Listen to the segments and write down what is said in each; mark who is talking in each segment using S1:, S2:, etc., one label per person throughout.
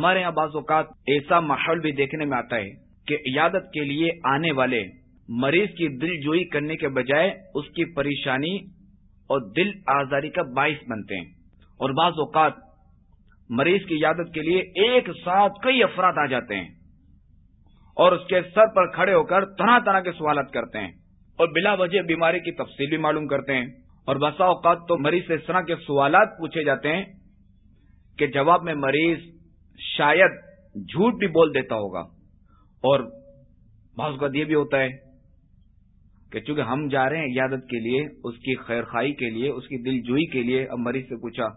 S1: ہمارے یہاں بعض اوقات ایسا ماحول بھی دیکھنے میں آتا ہے کہ عیادت کے لیے آنے والے مریض کی دل جوئی کرنے کے بجائے اس کی پریشانی اور دل آزاری کا باعث بنتے ہیں۔ اور بعض اوقات مریض کی عیادت کے لیے ایک ساتھ کئی افراد آ جاتے ہیں اور اس کے سر پر کھڑے ہو کر طرح طرح کے سوالات کرتے ہیں اور بلا وجہ بیماری کی تفصیل بھی معلوم کرتے ہیں۔ اور بسا اوقات تو مریض سے اس طرح کے سوالات پوچھے جاتے ہیں کہ جواب میں مریض شاید جھوٹ بھی بول دیتا ہوگا۔ اور بعض کا یہ بھی ہوتا ہے کہ چونکہ ہم جا رہے ہیں عیادت کے لیے، اس کی خیر خائی کے لیے، اس کی دل جوئی کے لیے، اب مریض سے پوچھا،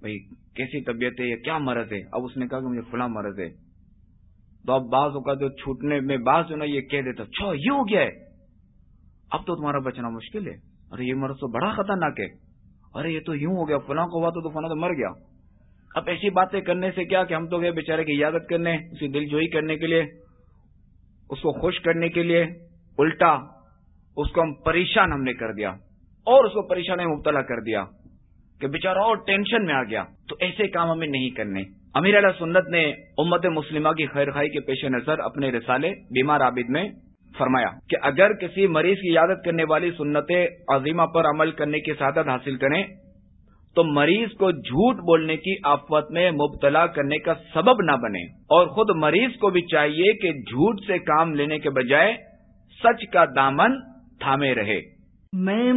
S1: بھائی، کیسی طبیعت ہے؟ یا کیا مرض ہے؟ اب اس نے کہا کہ مجھے فلاں مرض ہے۔ تو اب بعض اوقات جو چھوٹنے میں بعض جو نا، یہ کہہ دیتا اچھا یہ ہو گیا ہے۔ اب تو تمہارا بچنا مشکل ہے۔ ارے، یہ مرض تو بڑا خطرناک ہے۔ ارے، یہ تو یوں ہو گیا، فلاں کو ہوا تو فلاں تو مر گیا۔ اب ایسی باتیں کرنے سے کیا کہ ہم تو گئے بےچارے کی عیادت کرنے اسی دل جوئی کرنے کے لیے، اس کو خوش کرنے کے لیے، الٹا اس کو ہم پریشان ہم نے کر دیا، اور اس کو پریشان مبتلا کر دیا کہ بےچارا اور ٹینشن میں آ گیا۔ تو ایسے کام ہمیں نہیں کرنے۔ امیر علیہ سنت نے امت مسلمہ کی خیر خائی کے پیش نظر اپنے رسالے بیمار عابد میں فرمایا کہ اگر کسی مریض کی عادت کرنے والی سنت عظیمہ پر عمل کرنے کی سعادت حاصل کریں تو مریض کو جھوٹ بولنے کی آفت میں مبتلا کرنے کا سبب نہ بنے۔ اور خود مریض کو بھی چاہیے کہ جھوٹ سے کام لینے کے بجائے سچ کا دامن تھامے رہے۔
S2: میں